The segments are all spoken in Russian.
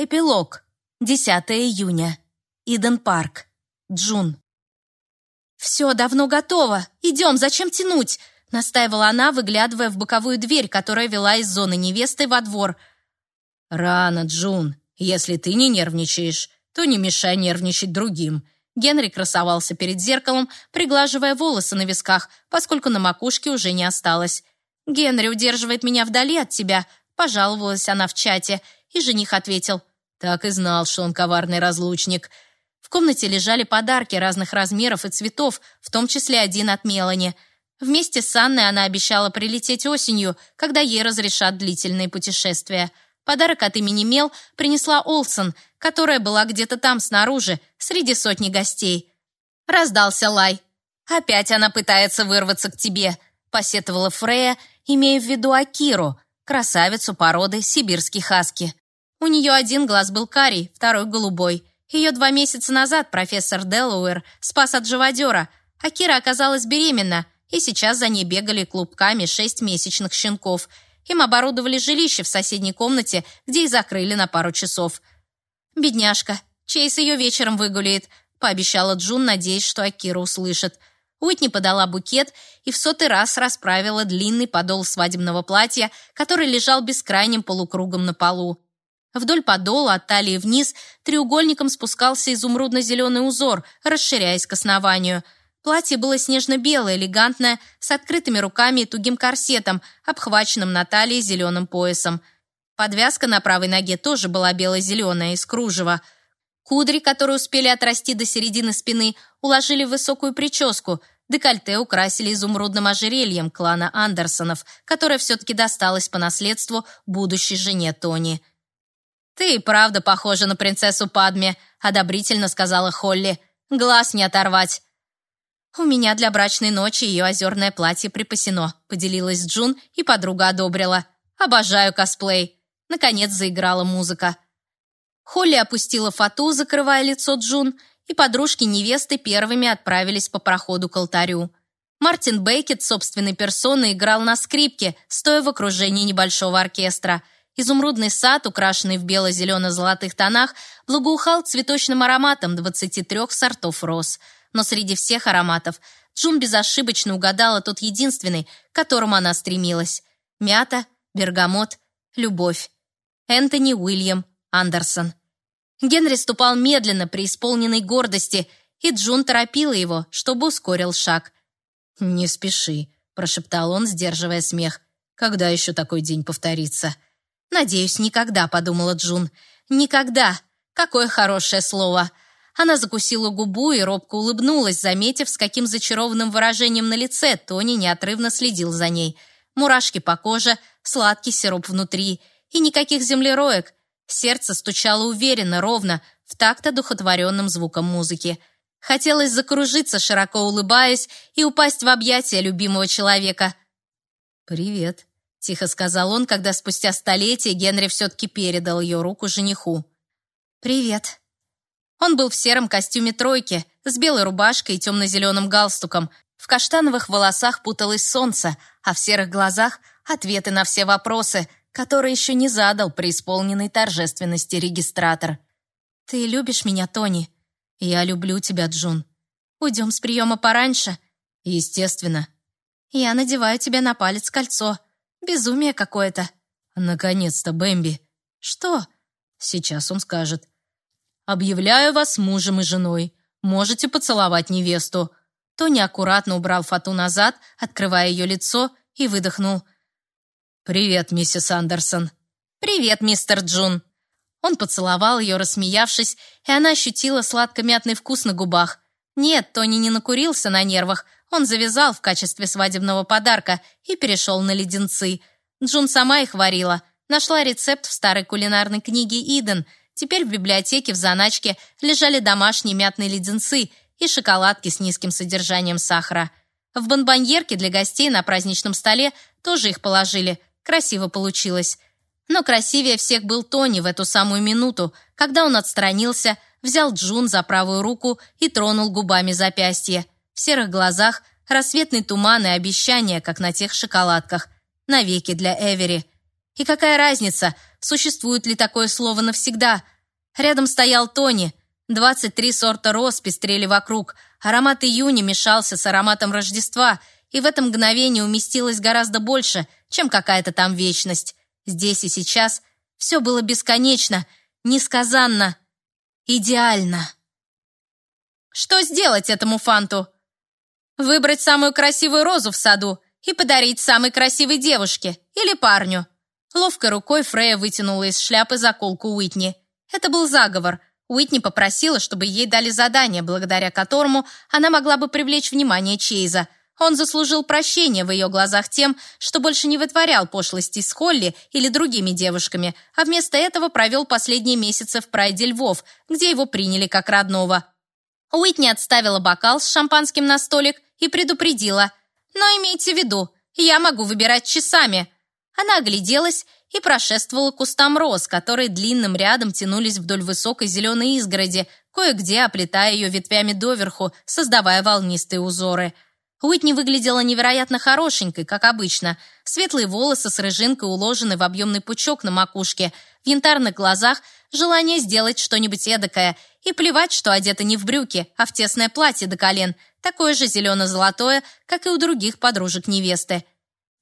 Эпилог. 10 июня. Иден Парк. Джун. «Все давно готово. Идем, зачем тянуть?» настаивала она, выглядывая в боковую дверь, которая вела из зоны невесты во двор. «Рано, Джун. Если ты не нервничаешь, то не мешай нервничать другим». Генри красовался перед зеркалом, приглаживая волосы на висках, поскольку на макушке уже не осталось. «Генри удерживает меня вдали от тебя», — пожаловалась она в чате, и жених ответил. Так и знал, что он коварный разлучник. В комнате лежали подарки разных размеров и цветов, в том числе один от Мелани. Вместе с Анной она обещала прилететь осенью, когда ей разрешат длительные путешествия. Подарок от имени Мел принесла Олсон, которая была где-то там снаружи, среди сотни гостей. Раздался лай. «Опять она пытается вырваться к тебе», — посетовала Фрея, имея в виду Акиру, красавицу породы сибирский хаски. У нее один глаз был карий, второй голубой. Ее два месяца назад профессор Делауэр спас от живодера, а Кира оказалась беременна, и сейчас за ней бегали клубками шесть месячных щенков. Им оборудовали жилище в соседней комнате, где и закрыли на пару часов. «Бедняжка, Чейз ее вечером выгуляет», — пообещала Джун, надеясь, что Акира услышит. Уитни подала букет и в сотый раз расправила длинный подол свадебного платья, который лежал бескрайним полукругом на полу. Вдоль подола от талии вниз треугольником спускался изумрудно-зеленый узор, расширяясь к основанию. Платье было снежно-белое, элегантное, с открытыми руками и тугим корсетом, обхваченным на талии зеленым поясом. Подвязка на правой ноге тоже была бело-зеленая, из кружева. Кудри, которые успели отрасти до середины спины, уложили в высокую прическу. Декольте украсили изумрудным ожерельем клана Андерсонов, которое все-таки досталось по наследству будущей жене Тони. «Ты и правда похожа на принцессу Падме», — одобрительно сказала Холли. «Глаз не оторвать». «У меня для брачной ночи ее озерное платье припасено», — поделилась Джун, и подруга одобрила. «Обожаю косплей». Наконец заиграла музыка. Холли опустила фату, закрывая лицо Джун, и подружки невесты первыми отправились по проходу к алтарю. Мартин Бейкет собственной персоной играл на скрипке, стоя в окружении небольшого оркестра — Изумрудный сад, украшенный в бело-зелено-золотых тонах, благоухал цветочным ароматом 23 сортов роз. Но среди всех ароматов Джун безошибочно угадала тот единственный, к которому она стремилась. Мята, бергамот, любовь. Энтони Уильям Андерсон. Генри ступал медленно, при исполненной гордости, и Джун торопила его, чтобы ускорил шаг. «Не спеши», — прошептал он, сдерживая смех. «Когда еще такой день повторится?» «Надеюсь, никогда», — подумала Джун. «Никогда! Какое хорошее слово!» Она закусила губу и робко улыбнулась, заметив, с каким зачарованным выражением на лице Тони неотрывно следил за ней. Мурашки по коже, сладкий сироп внутри и никаких землероек. Сердце стучало уверенно, ровно, в такт одухотворенным звуком музыки. Хотелось закружиться, широко улыбаясь, и упасть в объятия любимого человека. «Привет», — тихо сказал он, когда спустя столетие Генри все-таки передал ее руку жениху. «Привет». Он был в сером костюме тройки, с белой рубашкой и темно-зеленым галстуком. В каштановых волосах путалось солнце, а в серых глазах — ответы на все вопросы, которые еще не задал при исполненной торжественности регистратор. «Ты любишь меня, Тони?» «Я люблю тебя, Джун». «Уйдем с приема пораньше?» «Естественно». «Я надеваю тебе на палец кольцо». Безумие какое-то. Наконец-то, Бэмби. Что? Сейчас он скажет. Объявляю вас мужем и женой. Можете поцеловать невесту. Тони аккуратно убрал фату назад, открывая ее лицо, и выдохнул. «Привет, миссис Андерсон». «Привет, мистер Джун». Он поцеловал ее, рассмеявшись, и она ощутила сладко-мятный вкус на губах. Нет, Тони не накурился на нервах, он завязал в качестве свадебного подарка и перешел на леденцы. Джун сама их варила. Нашла рецепт в старой кулинарной книге Иден. Теперь в библиотеке в заначке лежали домашние мятные леденцы и шоколадки с низким содержанием сахара. В бонбоньерке для гостей на праздничном столе тоже их положили. Красиво получилось. Но красивее всех был Тони в эту самую минуту, когда он отстранился, взял Джун за правую руку и тронул губами запястье. В серых глазах рассветный туман и обещания, как на тех шоколадках. Навеки для Эвери. И какая разница, существует ли такое слово навсегда? Рядом стоял Тони. 23 сорта роз пестрели вокруг. Аромат июня мешался с ароматом Рождества, и в этом мгновении уместилось гораздо больше, чем какая-то там вечность. Здесь и сейчас все было бесконечно, несказанно, идеально. Что сделать этому фанту? Выбрать самую красивую розу в саду и подарить самой красивой девушке или парню. Ловкой рукой Фрея вытянула из шляпы заколку Уитни. Это был заговор. Уитни попросила, чтобы ей дали задание, благодаря которому она могла бы привлечь внимание Чейза. Он заслужил прощения в ее глазах тем, что больше не вытворял пошлости с Холли или другими девушками, а вместо этого провел последние месяцы в прайде львов, где его приняли как родного. Уитни отставила бокал с шампанским на столик и предупредила. «Но имейте в виду, я могу выбирать часами». Она огляделась и прошествовала кустам роз, которые длинным рядом тянулись вдоль высокой зеленой изгороди, кое-где оплетая ее ветвями доверху, создавая волнистые узоры. Уитни выглядела невероятно хорошенькой, как обычно. Светлые волосы с рыжинкой уложены в объемный пучок на макушке, в янтарных глазах желание сделать что-нибудь эдакое и плевать, что одета не в брюки, а в тесное платье до колен, такое же зелено-золотое, как и у других подружек невесты.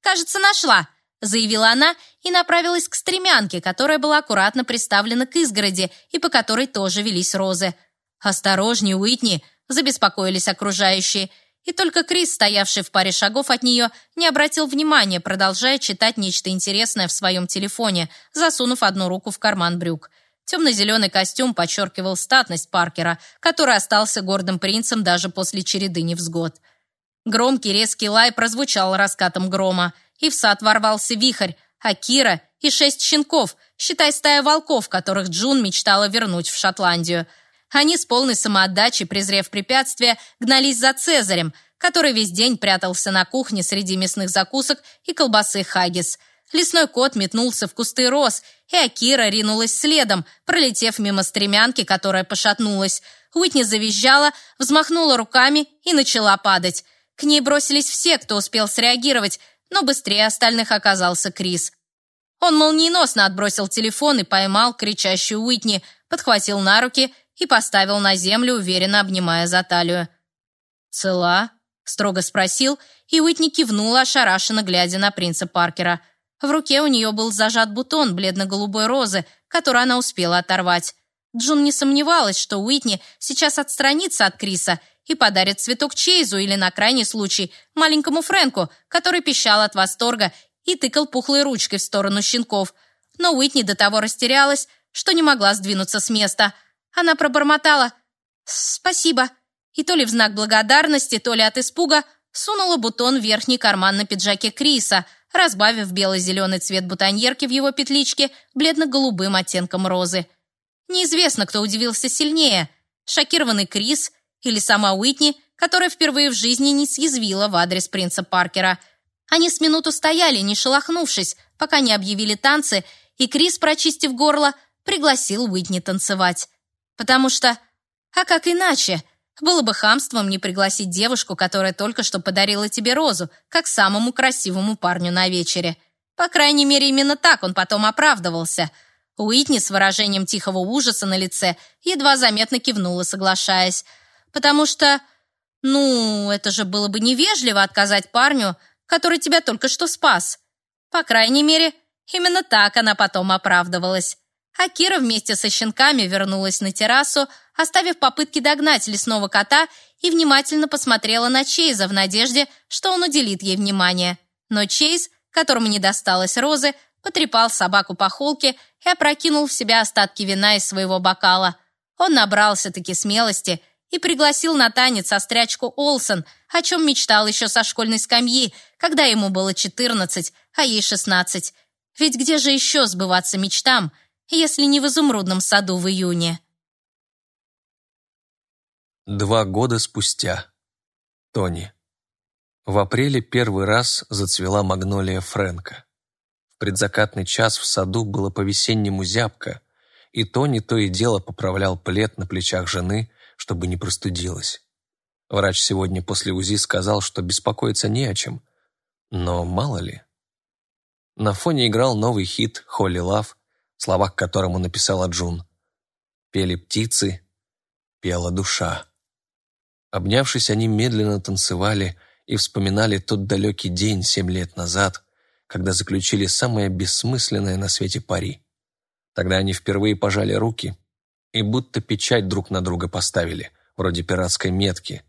«Кажется, нашла!» заявила она и направилась к стремянке, которая была аккуратно приставлена к изгороди и по которой тоже велись розы. «Осторожней, Уитни!» – забеспокоились окружающие. И только Крис, стоявший в паре шагов от нее, не обратил внимания, продолжая читать нечто интересное в своем телефоне, засунув одну руку в карман брюк. Темно-зеленый костюм подчеркивал статность Паркера, который остался гордым принцем даже после череды невзгод. Громкий резкий лай прозвучал раскатом грома – и в сад ворвался вихрь, а Кира и шесть щенков, считай стая волков, которых Джун мечтала вернуть в Шотландию. Они с полной самоотдачей, презрев препятствия, гнались за Цезарем, который весь день прятался на кухне среди мясных закусок и колбасы хаггис. Лесной кот метнулся в кусты роз, и Акира ринулась следом, пролетев мимо стремянки, которая пошатнулась. Уитни завизжала, взмахнула руками и начала падать. К ней бросились все, кто успел среагировать, но быстрее остальных оказался Крис. Он молниеносно отбросил телефон и поймал кричащую Уитни, подхватил на руки и поставил на землю, уверенно обнимая за талию. «Цела?» — строго спросил, и Уитни кивнула, ошарашенно глядя на принца Паркера. В руке у нее был зажат бутон бледно-голубой розы, который она успела оторвать. Джун не сомневалась, что Уитни сейчас отстранится от Криса и подарит цветок Чейзу или, на крайний случай, маленькому Фрэнку, который пищал от восторга и тыкал пухлой ручкой в сторону щенков. Но Уитни до того растерялась, что не могла сдвинуться с места. Она пробормотала «Спасибо» и то ли в знак благодарности, то ли от испуга сунула бутон в верхний карман на пиджаке Криса, разбавив бело-зеленый цвет бутоньерки в его петличке бледно-голубым оттенком розы. Неизвестно, кто удивился сильнее – шокированный Крис или сама Уитни, которая впервые в жизни не съязвила в адрес принца Паркера. Они с минуту стояли, не шелохнувшись, пока не объявили танцы, и Крис, прочистив горло, пригласил Уитни танцевать. Потому что... А как иначе? Было бы хамством не пригласить девушку, которая только что подарила тебе розу, как самому красивому парню на вечере. По крайней мере, именно так он потом оправдывался. Уитни с выражением тихого ужаса на лице едва заметно кивнула, соглашаясь потому что, ну, это же было бы невежливо отказать парню, который тебя только что спас. По крайней мере, именно так она потом оправдывалась. А Кира вместе со щенками вернулась на террасу, оставив попытки догнать лесного кота и внимательно посмотрела на Чейза в надежде, что он уделит ей внимание. Но Чейз, которому не досталось розы, потрепал собаку по холке и опрокинул в себя остатки вина из своего бокала. Он набрался-таки смелости и пригласил на танец острячку Олсон, о чем мечтал еще со школьной скамьи, когда ему было 14, а ей 16. Ведь где же еще сбываться мечтам, если не в изумрудном саду в июне? Два года спустя. Тони. В апреле первый раз зацвела магнолия Фрэнка. В предзакатный час в саду было по-весеннему зябко, и Тони то и дело поправлял плед на плечах жены, чтобы не простудилась. Врач сегодня после УЗИ сказал, что беспокоиться не о чем. Но мало ли. На фоне играл новый хит «Холли Лав», слова к которому написала Джун. Пели птицы, пела душа. Обнявшись, они медленно танцевали и вспоминали тот далекий день семь лет назад, когда заключили самое бессмысленное на свете пари. Тогда они впервые пожали руки и будто печать друг на друга поставили, вроде пиратской метки,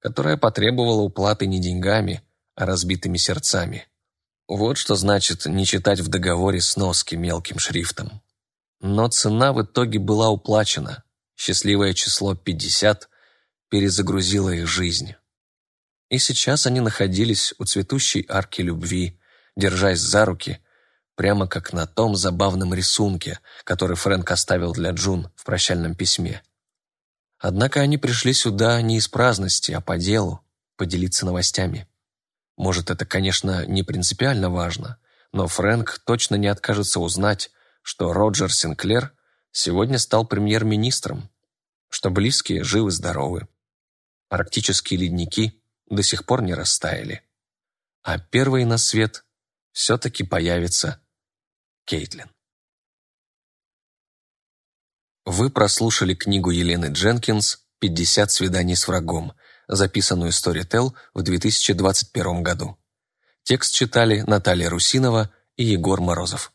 которая потребовала уплаты не деньгами, а разбитыми сердцами. Вот что значит не читать в договоре сноски мелким шрифтом. Но цена в итоге была уплачена. Счастливое число 50 перезагрузило их жизнь. И сейчас они находились у цветущей арки любви, держась за руки, прямо как на том забавном рисунке, который Фрэнк оставил для Джун в прощальном письме. Однако они пришли сюда не из праздности, а по делу, поделиться новостями. Может, это, конечно, не принципиально важно, но Фрэнк точно не откажется узнать, что Роджер Синклер сегодня стал премьер-министром, что близкие живы-здоровы. Арктические ледники до сих пор не растаяли. А первой на свет все-таки появится Кейтлин. Вы прослушали книгу Елены Дженкинс «50 свиданий с врагом», записанную Storytel в 2021 году. Текст читали Наталья Русинова и Егор Морозов.